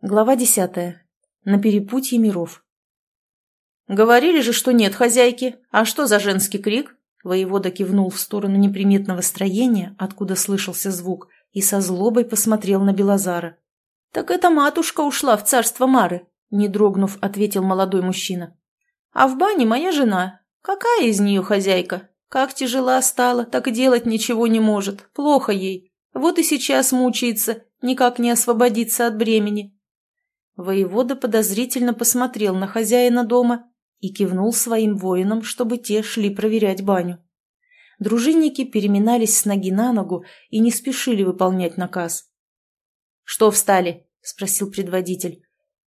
Глава десятая. На перепутье миров. «Говорили же, что нет хозяйки. А что за женский крик?» Воевода кивнул в сторону неприметного строения, откуда слышался звук, и со злобой посмотрел на Белозара. «Так эта матушка ушла в царство Мары», — не дрогнув, ответил молодой мужчина. «А в бане моя жена. Какая из нее хозяйка? Как тяжела стала, так делать ничего не может. Плохо ей. Вот и сейчас мучается, никак не освободиться от бремени». Воевода подозрительно посмотрел на хозяина дома и кивнул своим воинам, чтобы те шли проверять баню. Дружинники переминались с ноги на ногу и не спешили выполнять наказ. «Что встали?» — спросил предводитель.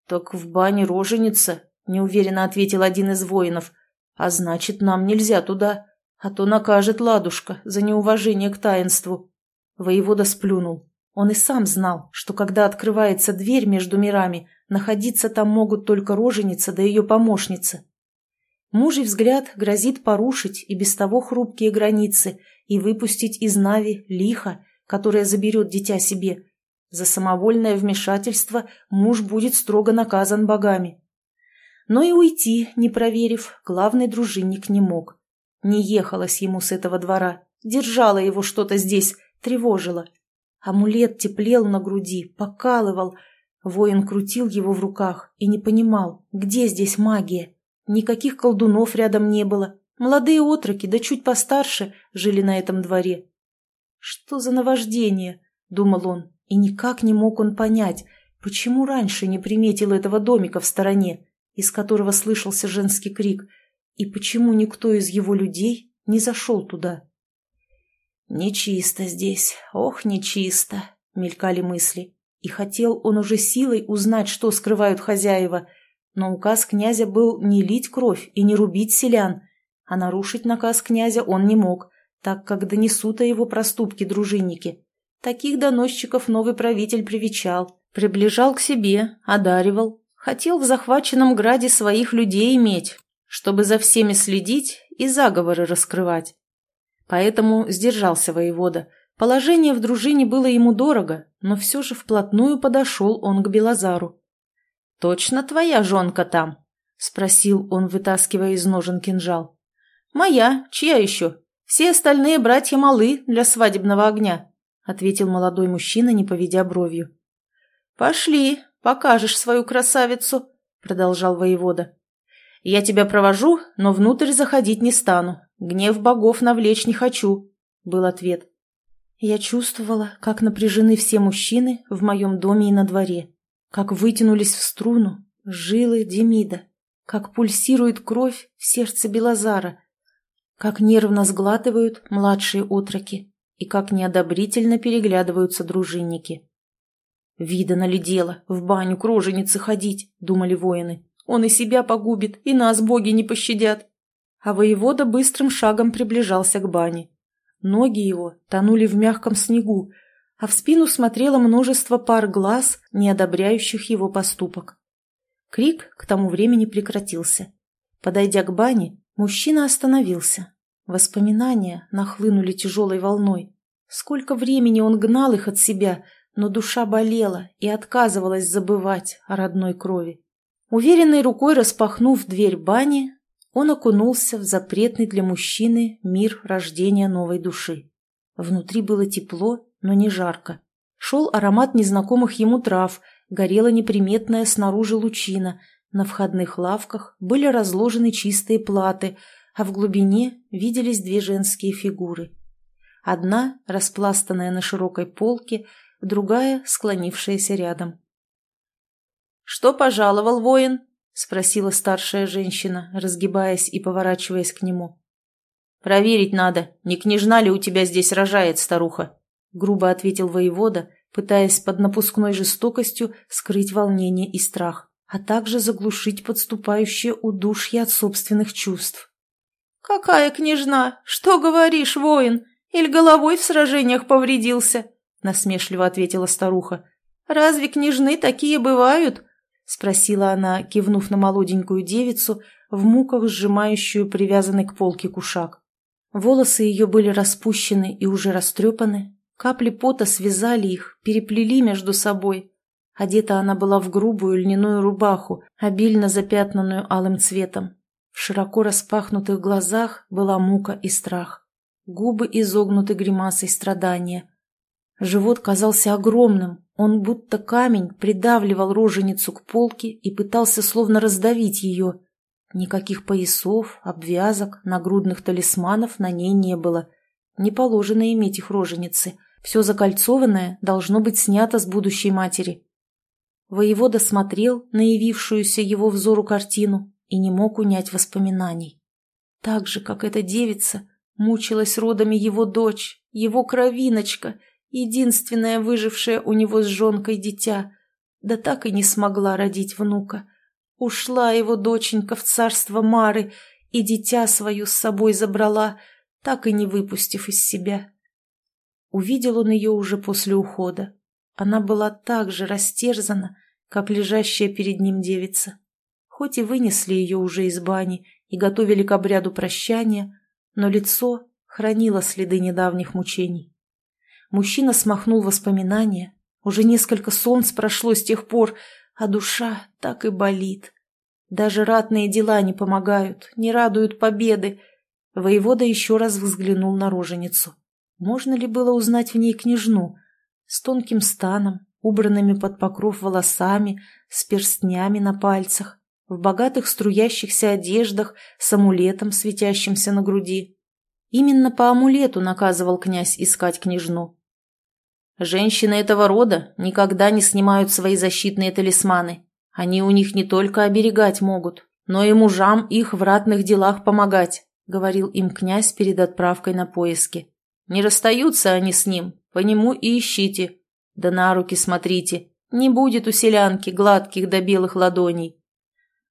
«Так в бане роженица», — неуверенно ответил один из воинов. «А значит, нам нельзя туда, а то накажет ладушка за неуважение к таинству». Воевода сплюнул. Он и сам знал, что когда открывается дверь между мирами, находиться там могут только роженица да ее помощница. Мужий взгляд грозит порушить и без того хрупкие границы и выпустить из Нави лихо, которое заберет дитя себе. За самовольное вмешательство муж будет строго наказан богами. Но и уйти, не проверив, главный дружинник не мог. Не ехалось ему с этого двора, держало его что-то здесь, тревожило. Амулет теплел на груди, покалывал. Воин крутил его в руках и не понимал, где здесь магия. Никаких колдунов рядом не было. Молодые отроки, да чуть постарше, жили на этом дворе. «Что за наваждение?» — думал он, и никак не мог он понять, почему раньше не приметил этого домика в стороне, из которого слышался женский крик, и почему никто из его людей не зашел туда. «Нечисто здесь, ох, нечисто!» — мелькали мысли. И хотел он уже силой узнать, что скрывают хозяева, но указ князя был не лить кровь и не рубить селян, а нарушить наказ князя он не мог, так как донесут о его проступке дружинники. Таких доносчиков новый правитель привечал, приближал к себе, одаривал, хотел в захваченном граде своих людей иметь, чтобы за всеми следить и заговоры раскрывать. Поэтому сдержался воевода. Положение в дружине было ему дорого, но все же вплотную подошел он к Белозару. «Точно твоя жонка там?» — спросил он, вытаскивая из ножен кинжал. «Моя. Чья еще? Все остальные братья малы для свадебного огня», — ответил молодой мужчина, не поведя бровью. «Пошли, покажешь свою красавицу», — продолжал воевода. «Я тебя провожу, но внутрь заходить не стану. Гнев богов навлечь не хочу», — был ответ. Я чувствовала, как напряжены все мужчины в моем доме и на дворе, как вытянулись в струну жилы Демида, как пульсирует кровь в сердце Белозара, как нервно сглатывают младшие отроки и как неодобрительно переглядываются дружинники. «Видано ли дело в баню к роженице ходить?» — думали воины. «Он и себя погубит, и нас боги не пощадят» а воевода быстрым шагом приближался к бане. Ноги его тонули в мягком снегу, а в спину смотрело множество пар глаз, не одобряющих его поступок. Крик к тому времени прекратился. Подойдя к бане, мужчина остановился. Воспоминания нахлынули тяжелой волной. Сколько времени он гнал их от себя, но душа болела и отказывалась забывать о родной крови. Уверенной рукой распахнув дверь бани, он окунулся в запретный для мужчины мир рождения новой души. Внутри было тепло, но не жарко. Шел аромат незнакомых ему трав, горела неприметная снаружи лучина, на входных лавках были разложены чистые платы, а в глубине виделись две женские фигуры. Одна, распластанная на широкой полке, другая, склонившаяся рядом. «Что пожаловал воин?» — спросила старшая женщина, разгибаясь и поворачиваясь к нему. «Проверить надо, не княжна ли у тебя здесь рожает, старуха?» — грубо ответил воевода, пытаясь под напускной жестокостью скрыть волнение и страх, а также заглушить подступающее удушье от собственных чувств. «Какая княжна? Что говоришь, воин? Или головой в сражениях повредился?» — насмешливо ответила старуха. «Разве княжны такие бывают?» — спросила она, кивнув на молоденькую девицу, в муках сжимающую привязанный к полке кушак. Волосы ее были распущены и уже растрепаны, капли пота связали их, переплели между собой. Одета она была в грубую льняную рубаху, обильно запятнанную алым цветом. В широко распахнутых глазах была мука и страх. Губы изогнуты гримасой страдания. Живот казался огромным, он будто камень придавливал роженицу к полке и пытался словно раздавить ее. Никаких поясов, обвязок, нагрудных талисманов на ней не было. Не положено иметь их роженицы. Все закольцованное должно быть снято с будущей матери. Воевода смотрел на явившуюся его взору картину и не мог унять воспоминаний. Так же, как эта девица, мучилась родами его дочь, его кровиночка — единственное выжившее у него с жонкой дитя, да так и не смогла родить внука. Ушла его доченька в царство Мары и дитя свою с собой забрала, так и не выпустив из себя. Увидел он ее уже после ухода. Она была так же растерзана, как лежащая перед ним девица. Хоть и вынесли ее уже из бани и готовили к обряду прощания, но лицо хранило следы недавних мучений. Мужчина смахнул воспоминания. Уже несколько солнц прошло с тех пор, а душа так и болит. Даже ратные дела не помогают, не радуют победы. Воевода еще раз взглянул на роженицу. Можно ли было узнать в ней княжну? С тонким станом, убранными под покров волосами, с перстнями на пальцах, в богатых струящихся одеждах, с амулетом, светящимся на груди. Именно по амулету наказывал князь искать княжну. Женщины этого рода никогда не снимают свои защитные талисманы. Они у них не только оберегать могут, но и мужам их в ратных делах помогать, говорил им князь перед отправкой на поиски. Не расстаются они с ним, по нему и ищите. Да на руки смотрите, не будет у селянки гладких до белых ладоней.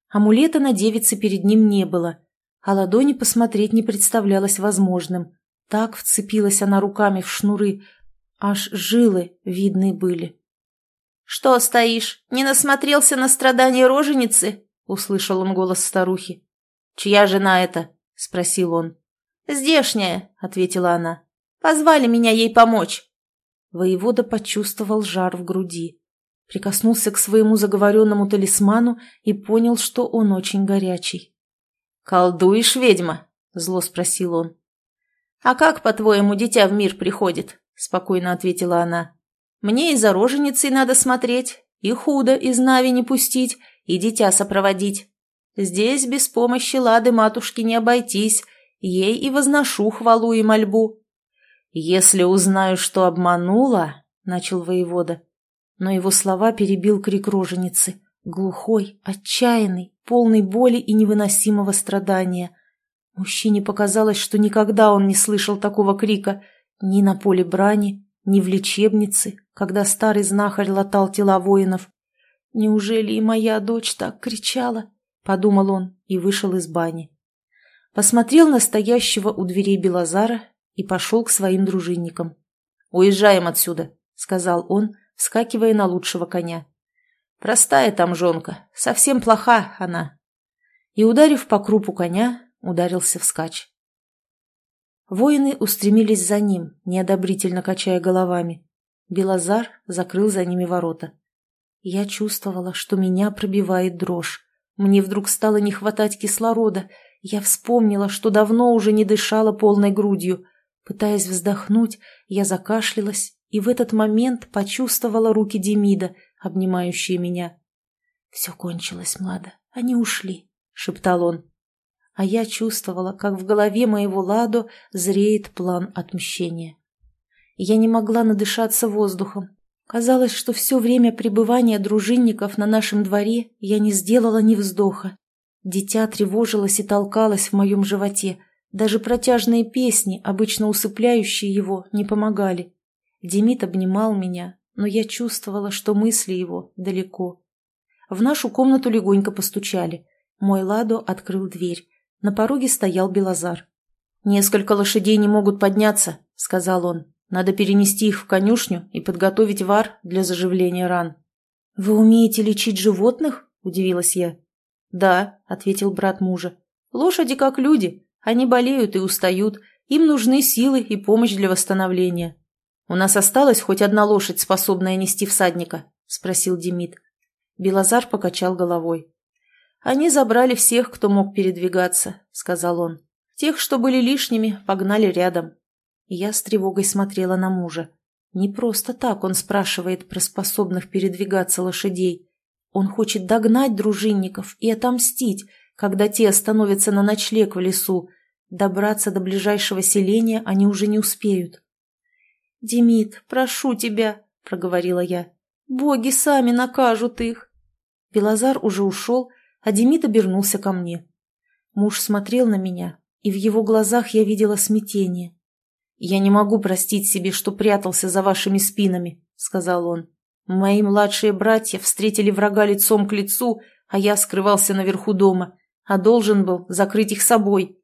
Амулета на девице перед ним не было, а ладони посмотреть не представлялось возможным. Так вцепилась она руками в шнуры, Аж жилы видны были. «Что стоишь? Не насмотрелся на страдания роженицы?» — услышал он голос старухи. «Чья жена это?» — спросил он. «Здешняя», — ответила она. «Позвали меня ей помочь». Воевода почувствовал жар в груди. Прикоснулся к своему заговоренному талисману и понял, что он очень горячий. «Колдуешь, ведьма?» — зло спросил он. «А как, по-твоему, дитя в мир приходит?» Спокойно ответила она. «Мне и за роженицей надо смотреть, и худо из Нави не пустить, и дитя сопроводить. Здесь без помощи Лады матушки не обойтись, ей и возношу хвалу и мольбу». «Если узнаю, что обманула», — начал воевода, но его слова перебил крик роженицы, глухой, отчаянный, полный боли и невыносимого страдания. Мужчине показалось, что никогда он не слышал такого крика — ни на поле брани, ни в лечебнице, когда старый знахарь латал тела воинов. «Неужели и моя дочь так кричала?» — подумал он и вышел из бани. Посмотрел на стоящего у дверей Белозара и пошел к своим дружинникам. «Уезжаем отсюда», — сказал он, вскакивая на лучшего коня. «Простая там жонка, совсем плоха она». И, ударив по крупу коня, ударился вскачь. Воины устремились за ним, неодобрительно качая головами. Белозар закрыл за ними ворота. Я чувствовала, что меня пробивает дрожь. Мне вдруг стало не хватать кислорода. Я вспомнила, что давно уже не дышала полной грудью. Пытаясь вздохнуть, я закашлялась и в этот момент почувствовала руки Демида, обнимающие меня. «Все кончилось, Млада. Они ушли», — шептал он а я чувствовала, как в голове моего Ладо зреет план отмщения. Я не могла надышаться воздухом. Казалось, что все время пребывания дружинников на нашем дворе я не сделала ни вздоха. Дитя тревожилось и толкалось в моем животе. Даже протяжные песни, обычно усыпляющие его, не помогали. Демид обнимал меня, но я чувствовала, что мысли его далеко. В нашу комнату легонько постучали. Мой Ладо открыл дверь. На пороге стоял Белозар. «Несколько лошадей не могут подняться», — сказал он. «Надо перенести их в конюшню и подготовить вар для заживления ран». «Вы умеете лечить животных?» — удивилась я. «Да», — ответил брат мужа. «Лошади как люди. Они болеют и устают. Им нужны силы и помощь для восстановления. У нас осталась хоть одна лошадь, способная нести всадника?» — спросил Демид. Белозар покачал головой. «Они забрали всех, кто мог передвигаться», — сказал он. «Тех, что были лишними, погнали рядом». Я с тревогой смотрела на мужа. Не просто так он спрашивает про способных передвигаться лошадей. Он хочет догнать дружинников и отомстить, когда те остановятся на ночлег в лесу. Добраться до ближайшего селения они уже не успеют. «Демид, прошу тебя», — проговорила я. «Боги сами накажут их». Белозар уже ушел, а Демид обернулся ко мне. Муж смотрел на меня, и в его глазах я видела смятение. «Я не могу простить себе, что прятался за вашими спинами», — сказал он. «Мои младшие братья встретили врага лицом к лицу, а я скрывался наверху дома, а должен был закрыть их собой».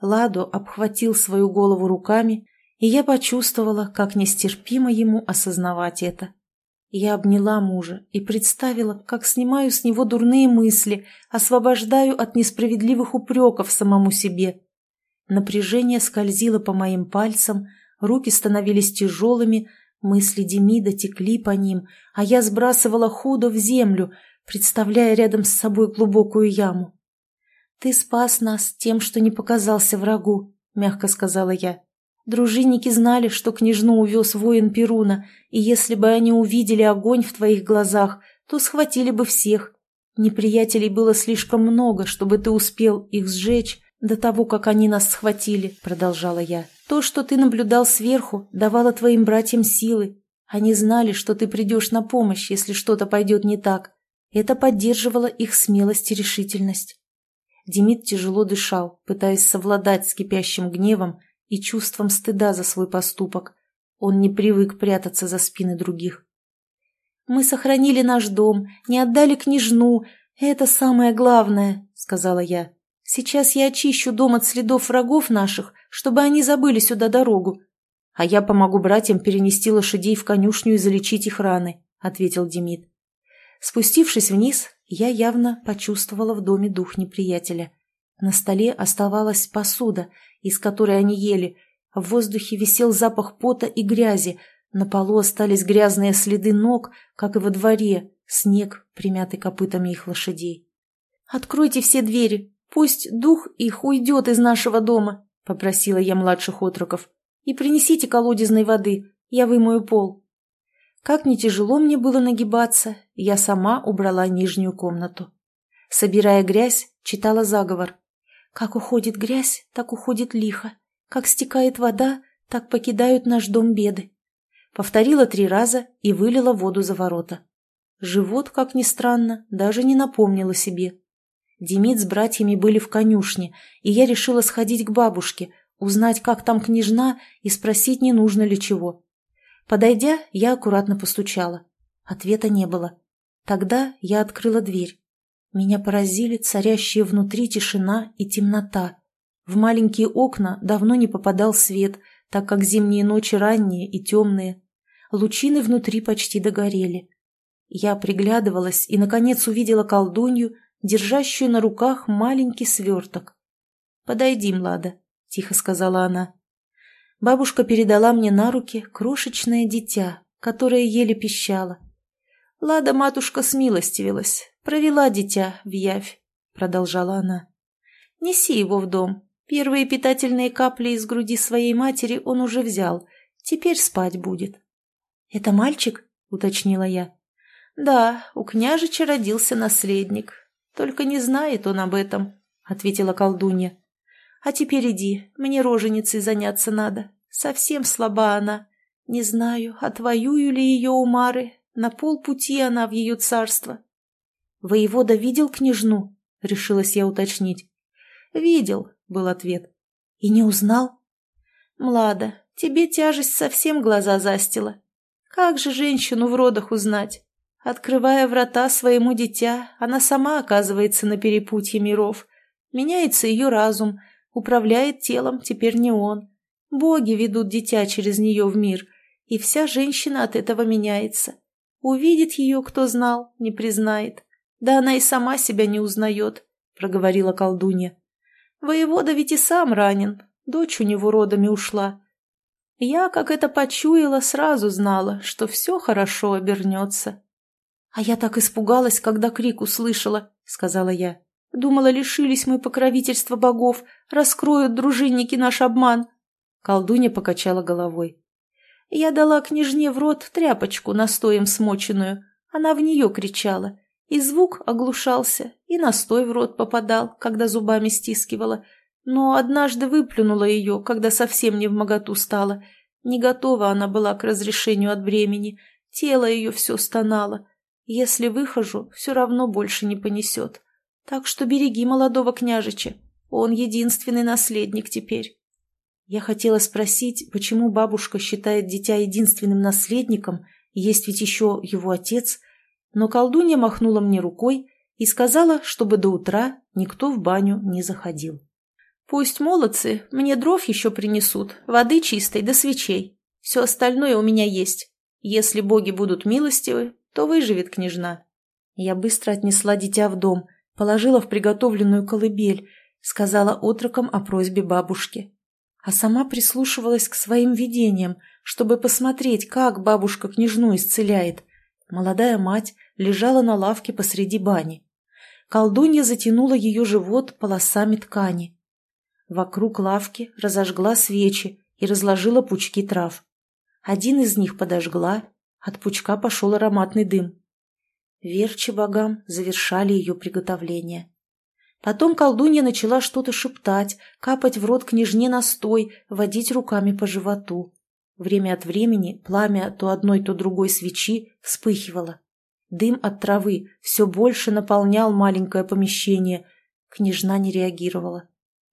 Ладо обхватил свою голову руками, и я почувствовала, как нестерпимо ему осознавать это. Я обняла мужа и представила, как снимаю с него дурные мысли, освобождаю от несправедливых упреков самому себе. Напряжение скользило по моим пальцам, руки становились тяжелыми, мысли Демида текли по ним, а я сбрасывала худо в землю, представляя рядом с собой глубокую яму. «Ты спас нас тем, что не показался врагу», — мягко сказала я. Дружинники знали, что княжну увез воин Перуна, и если бы они увидели огонь в твоих глазах, то схватили бы всех. Неприятелей было слишком много, чтобы ты успел их сжечь до того, как они нас схватили, — продолжала я. То, что ты наблюдал сверху, давало твоим братьям силы. Они знали, что ты придешь на помощь, если что-то пойдет не так. Это поддерживало их смелость и решительность. Демид тяжело дышал, пытаясь совладать с кипящим гневом, и чувством стыда за свой поступок. Он не привык прятаться за спины других. «Мы сохранили наш дом, не отдали княжну. Это самое главное», — сказала я. «Сейчас я очищу дом от следов врагов наших, чтобы они забыли сюда дорогу. А я помогу братьям перенести лошадей в конюшню и залечить их раны», — ответил Демид. Спустившись вниз, я явно почувствовала в доме дух неприятеля. На столе оставалась посуда, из которой они ели. В воздухе висел запах пота и грязи. На полу остались грязные следы ног, как и во дворе, снег, примятый копытами их лошадей. «Откройте все двери, пусть дух их уйдет из нашего дома», — попросила я младших отроков. «И принесите колодезной воды, я вымою пол». Как не тяжело мне было нагибаться, я сама убрала нижнюю комнату. Собирая грязь, читала заговор. Как уходит грязь, так уходит лихо. Как стекает вода, так покидают наш дом беды. Повторила три раза и вылила воду за ворота. Живот, как ни странно, даже не напомнил о себе. Демид с братьями были в конюшне, и я решила сходить к бабушке, узнать, как там княжна, и спросить, не нужно ли чего. Подойдя, я аккуратно постучала. Ответа не было. Тогда я открыла дверь. Меня поразили царящие внутри тишина и темнота. В маленькие окна давно не попадал свет, так как зимние ночи ранние и темные. Лучины внутри почти догорели. Я приглядывалась и, наконец, увидела колдунью, держащую на руках маленький сверток. «Подойди, Млада», — тихо сказала она. Бабушка передала мне на руки крошечное дитя, которое еле пищало. Лада-матушка смилостивилась, провела дитя в явь, продолжала она. Неси его в дом. Первые питательные капли из груди своей матери он уже взял. Теперь спать будет. Это мальчик? уточнила я. Да, у княжича родился наследник. Только не знает он об этом, ответила колдунья. А теперь иди, мне роженицей заняться надо. Совсем слаба она. Не знаю, отвоюю ли ее у Мары, на полпути она в ее царство. «Воевода видел княжну?» — решилась я уточнить. «Видел», — был ответ. «И не узнал?» «Млада, тебе тяжесть совсем глаза застила. Как же женщину в родах узнать? Открывая врата своему дитя, она сама оказывается на перепутье миров. Меняется ее разум, управляет телом теперь не он. Боги ведут дитя через нее в мир, и вся женщина от этого меняется. Увидит ее, кто знал, не признает. Да она и сама себя не узнает, — проговорила колдунья. Воевода ведь и сам ранен, дочь у него родами ушла. Я, как это почуяла, сразу знала, что все хорошо обернется. «А я так испугалась, когда крик услышала», — сказала я. «Думала, лишились мы покровительства богов, раскроют дружинники наш обман». Колдунья покачала головой. Я дала княжне в рот тряпочку, настоем смоченную. Она в нее кричала. И звук оглушался, и настой в рот попадал, когда зубами стискивала. Но однажды выплюнула ее, когда совсем не в моготу стала. Не готова она была к разрешению от бремени. Тело ее все стонало. Если выхожу, все равно больше не понесет. Так что береги молодого княжича. Он единственный наследник теперь. Я хотела спросить, почему бабушка считает дитя единственным наследником, есть ведь еще его отец, но колдунья махнула мне рукой и сказала, чтобы до утра никто в баню не заходил. «Пусть молодцы мне дров еще принесут, воды чистой да свечей. Все остальное у меня есть. Если боги будут милостивы, то выживет княжна». Я быстро отнесла дитя в дом, положила в приготовленную колыбель, сказала отрокам о просьбе бабушки а сама прислушивалась к своим видениям, чтобы посмотреть, как бабушка княжну исцеляет. Молодая мать лежала на лавке посреди бани. Колдунья затянула ее живот полосами ткани. Вокруг лавки разожгла свечи и разложила пучки трав. Один из них подожгла, от пучка пошел ароматный дым. Верчи богам завершали ее приготовление. Потом колдунья начала что-то шептать, капать в рот княжне настой, водить руками по животу. Время от времени пламя то одной, то другой свечи вспыхивало. Дым от травы все больше наполнял маленькое помещение. Княжна не реагировала.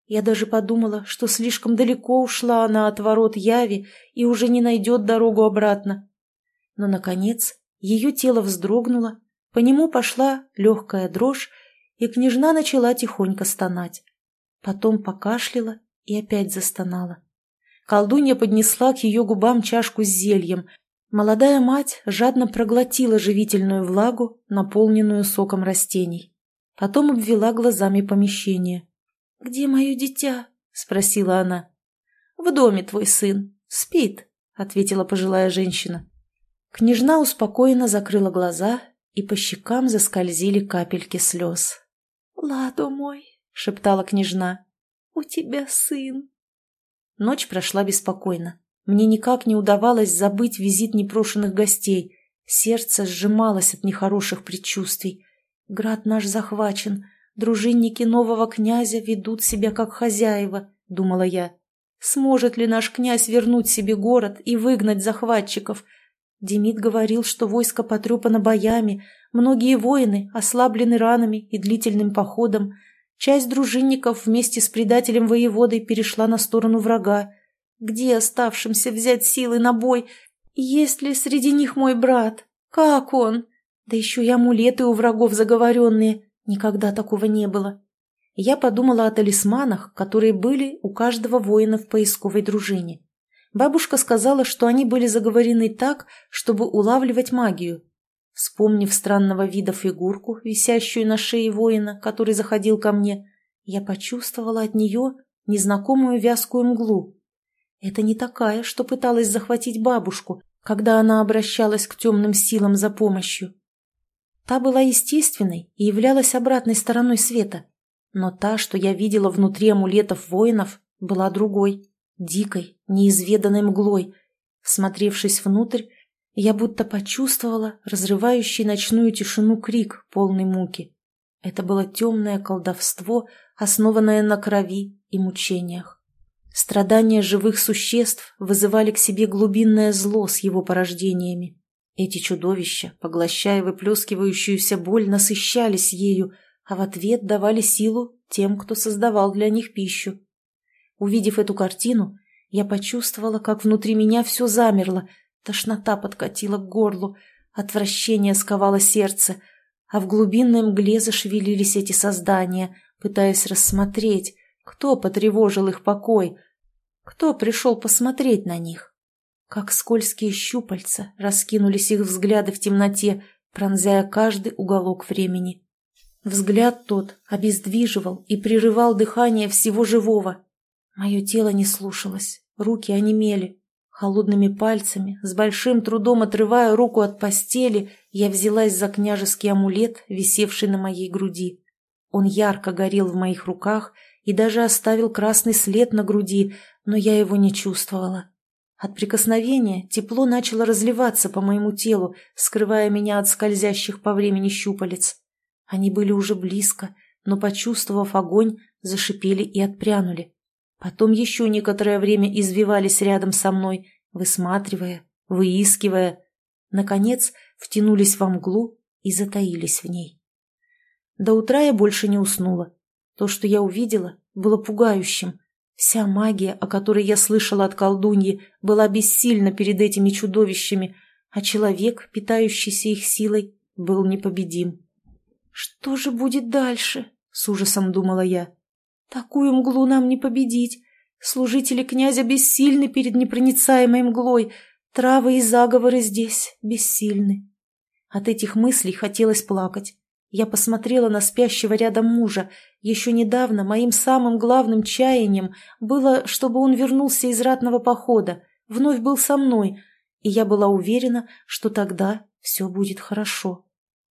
Я даже подумала, что слишком далеко ушла она от ворот Яви и уже не найдет дорогу обратно. Но, наконец, ее тело вздрогнуло, по нему пошла легкая дрожь, и княжна начала тихонько стонать. Потом покашляла и опять застонала. Колдунья поднесла к ее губам чашку с зельем. Молодая мать жадно проглотила живительную влагу, наполненную соком растений. Потом обвела глазами помещение. «Где мое дитя?» — спросила она. «В доме твой сын. Спит», — ответила пожилая женщина. Княжна успокоенно закрыла глаза, и по щекам заскользили капельки слез. «Ладо мой», — шептала княжна, — «у тебя сын». Ночь прошла беспокойно. Мне никак не удавалось забыть визит непрошенных гостей. Сердце сжималось от нехороших предчувствий. Град наш захвачен. Дружинники нового князя ведут себя как хозяева, — думала я. Сможет ли наш князь вернуть себе город и выгнать захватчиков? Демид говорил, что войско потрепано боями, Многие воины ослаблены ранами и длительным походом. Часть дружинников вместе с предателем воеводой перешла на сторону врага. Где оставшимся взять силы на бой? Есть ли среди них мой брат? Как он? Да еще и амулеты у врагов заговоренные. Никогда такого не было. Я подумала о талисманах, которые были у каждого воина в поисковой дружине. Бабушка сказала, что они были заговорены так, чтобы улавливать магию. Вспомнив странного вида фигурку, висящую на шее воина, который заходил ко мне, я почувствовала от нее незнакомую вязкую мглу. Это не такая, что пыталась захватить бабушку, когда она обращалась к темным силам за помощью. Та была естественной и являлась обратной стороной света. Но та, что я видела внутри амулетов воинов, была другой, дикой, неизведанной мглой. Всмотревшись внутрь, я будто почувствовала разрывающий ночную тишину крик, полный муки. Это было темное колдовство, основанное на крови и мучениях. Страдания живых существ вызывали к себе глубинное зло с его порождениями. Эти чудовища, поглощая выплескивающуюся боль, насыщались ею, а в ответ давали силу тем, кто создавал для них пищу. Увидев эту картину, я почувствовала, как внутри меня все замерло, Тошнота подкатила к горлу, отвращение сковало сердце, а в глубинной мгле зашевелились эти создания, пытаясь рассмотреть, кто потревожил их покой, кто пришел посмотреть на них. Как скользкие щупальца раскинулись их взгляды в темноте, пронзая каждый уголок времени. Взгляд тот обездвиживал и прерывал дыхание всего живого. Мое тело не слушалось, руки онемели, Холодными пальцами, с большим трудом отрывая руку от постели, я взялась за княжеский амулет, висевший на моей груди. Он ярко горел в моих руках и даже оставил красный след на груди, но я его не чувствовала. От прикосновения тепло начало разливаться по моему телу, скрывая меня от скользящих по времени щупалец. Они были уже близко, но, почувствовав огонь, зашипели и отпрянули. Потом еще некоторое время извивались рядом со мной, высматривая, выискивая. Наконец, втянулись во мглу и затаились в ней. До утра я больше не уснула. То, что я увидела, было пугающим. Вся магия, о которой я слышала от колдуньи, была бессильна перед этими чудовищами, а человек, питающийся их силой, был непобедим. «Что же будет дальше?» — с ужасом думала я. «Такую мглу нам не победить. Служители князя бессильны перед непроницаемой мглой. Травы и заговоры здесь бессильны». От этих мыслей хотелось плакать. Я посмотрела на спящего рядом мужа. Еще недавно моим самым главным чаянием было, чтобы он вернулся из ратного похода, вновь был со мной, и я была уверена, что тогда все будет хорошо.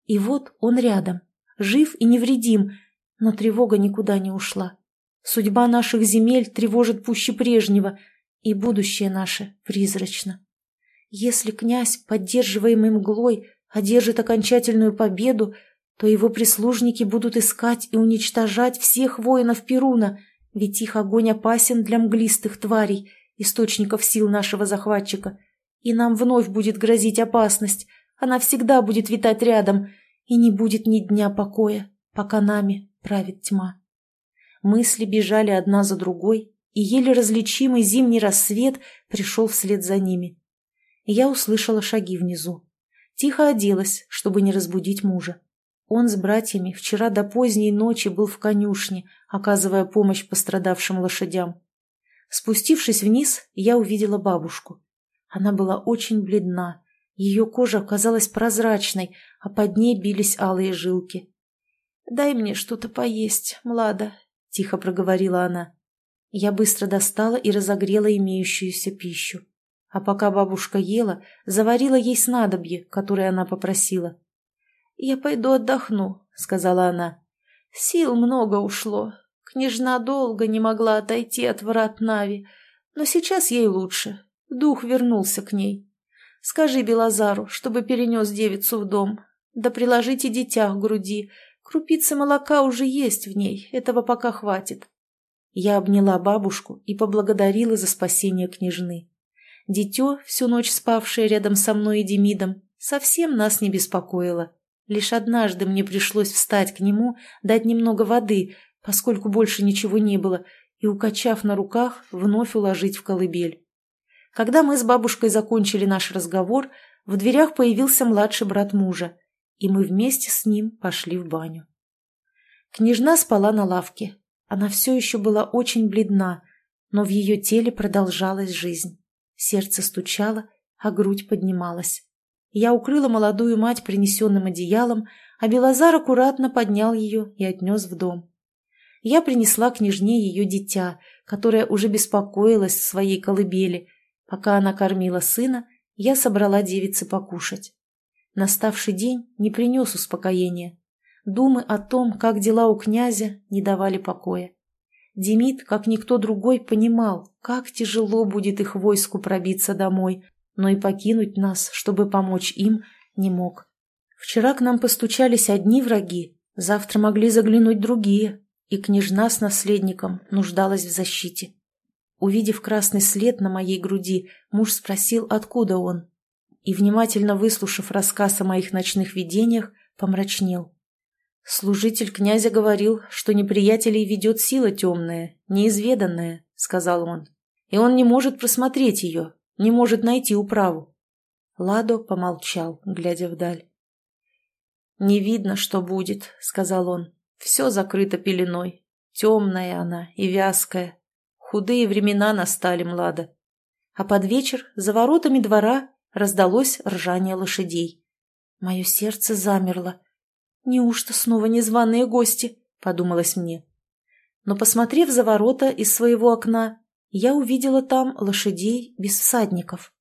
И вот он рядом, жив и невредим, но тревога никуда не ушла. Судьба наших земель тревожит пуще прежнего, и будущее наше призрачно. Если князь, поддерживаемый мглой, одержит окончательную победу, то его прислужники будут искать и уничтожать всех воинов Перуна, ведь их огонь опасен для мглистых тварей, источников сил нашего захватчика. И нам вновь будет грозить опасность, она всегда будет витать рядом, и не будет ни дня покоя, пока нами правит тьма. Мысли бежали одна за другой, и еле различимый зимний рассвет пришел вслед за ними. Я услышала шаги внизу. Тихо оделась, чтобы не разбудить мужа. Он с братьями вчера до поздней ночи был в конюшне, оказывая помощь пострадавшим лошадям. Спустившись вниз, я увидела бабушку. Она была очень бледна, ее кожа казалась прозрачной, а под ней бились алые жилки. «Дай мне что-то поесть, Млада», — тихо проговорила она. Я быстро достала и разогрела имеющуюся пищу. А пока бабушка ела, заварила ей снадобье, которое она попросила. «Я пойду отдохну», — сказала она. «Сил много ушло. Княжна долго не могла отойти от врат Нави, но сейчас ей лучше. Дух вернулся к ней. Скажи Белозару, чтобы перенес девицу в дом. Да приложите дитя к груди. Крупицы молока уже есть в ней, этого пока хватит». Я обняла бабушку и поблагодарила за спасение княжны. Дитё, всю ночь спавшее рядом со мной и Демидом, совсем нас не беспокоило. Лишь однажды мне пришлось встать к нему, дать немного воды, поскольку больше ничего не было, и, укачав на руках, вновь уложить в колыбель. Когда мы с бабушкой закончили наш разговор, в дверях появился младший брат мужа, и мы вместе с ним пошли в баню. Княжна спала на лавке. Она все еще была очень бледна, но в ее теле продолжалась жизнь. Сердце стучало, а грудь поднималась. Я укрыла молодую мать принесенным одеялом, а Белозар аккуратно поднял ее и отнес в дом. Я принесла княжне ее дитя, которое уже беспокоилось в своей колыбели. Пока она кормила сына, я собрала девице покушать. Наставший день не принес успокоения. Думы о том, как дела у князя, не давали покоя. Демид, как никто другой, понимал, как тяжело будет их войску пробиться домой, но и покинуть нас, чтобы помочь им, не мог. Вчера к нам постучались одни враги, завтра могли заглянуть другие, и княжна с наследником нуждалась в защите. Увидев красный след на моей груди, муж спросил, откуда он, и, внимательно выслушав рассказ о моих ночных видениях, помрачнел. «Служитель князя говорил, что неприятелей ведет сила темная, неизведанная», — сказал он, — «и он не может просмотреть ее, не может найти управу. Ладо помолчал, глядя вдаль. «Не видно, что будет», — сказал он. «Все закрыто пеленой. Темная она и вязкая. Худые времена настали, Млада». А под вечер за воротами двора раздалось ржание лошадей. Мое сердце замерло. «Неужто снова незваные гости?» — подумалось мне. Но, посмотрев за ворота из своего окна, я увидела там лошадей без всадников.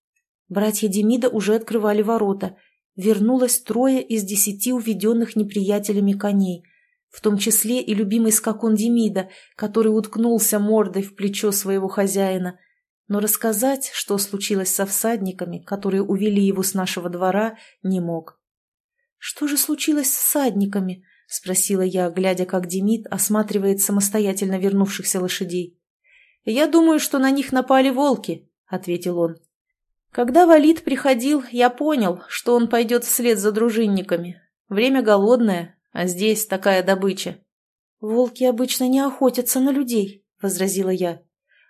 Братья Демида уже открывали ворота. Вернулось трое из десяти уведенных неприятелями коней, в том числе и любимый скакун Демида, который уткнулся мордой в плечо своего хозяина. Но рассказать, что случилось со всадниками, которые увели его с нашего двора, не мог. «Что же случилось с всадниками?» — спросила я, глядя, как Демид осматривает самостоятельно вернувшихся лошадей. «Я думаю, что на них напали волки», — ответил он. «Когда Валид приходил, я понял, что он пойдет вслед за дружинниками. Время голодное, а здесь такая добыча». «Волки обычно не охотятся на людей», — возразила я.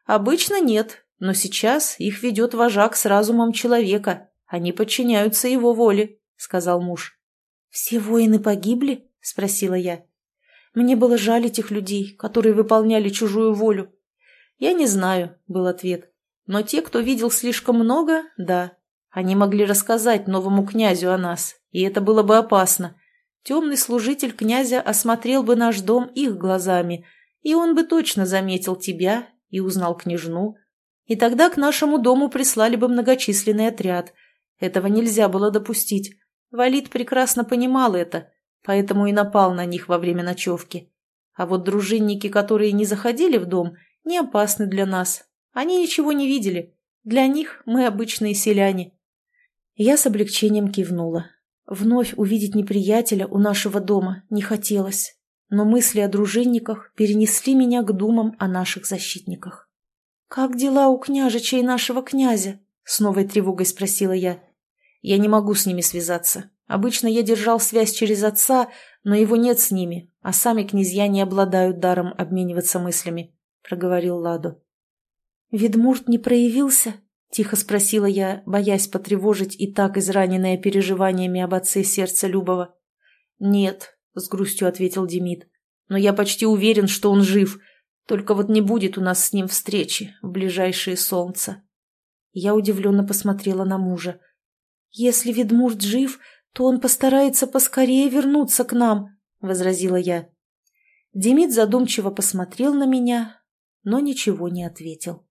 «Обычно нет, но сейчас их ведет вожак с разумом человека. Они подчиняются его воле», — сказал муж. «Все воины погибли?» — спросила я. Мне было жаль этих людей, которые выполняли чужую волю. «Я не знаю», — был ответ. «Но те, кто видел слишком много, да. Они могли рассказать новому князю о нас, и это было бы опасно. Темный служитель князя осмотрел бы наш дом их глазами, и он бы точно заметил тебя и узнал княжну. И тогда к нашему дому прислали бы многочисленный отряд. Этого нельзя было допустить. Валид прекрасно понимал это, поэтому и напал на них во время ночевки. А вот дружинники, которые не заходили в дом, не опасны для нас. Они ничего не видели. Для них мы обычные селяне. Я с облегчением кивнула. Вновь увидеть неприятеля у нашего дома не хотелось, но мысли о дружинниках перенесли меня к думам о наших защитниках. «Как дела у княжича и нашего князя?» — с новой тревогой спросила я. «Я не могу с ними связаться. Обычно я держал связь через отца, но его нет с ними, а сами князья не обладают даром обмениваться мыслями проговорил Ладо. «Ведмурт не проявился?» — тихо спросила я, боясь потревожить и так израненное переживаниями об отце сердца Любова. «Нет», — с грустью ответил Демид, — «но я почти уверен, что он жив, только вот не будет у нас с ним встречи в ближайшее солнце». Я удивленно посмотрела на мужа. «Если Ведмурт жив, то он постарается поскорее вернуться к нам», — возразила я. Демид задумчиво посмотрел на меня, но ничего не ответил.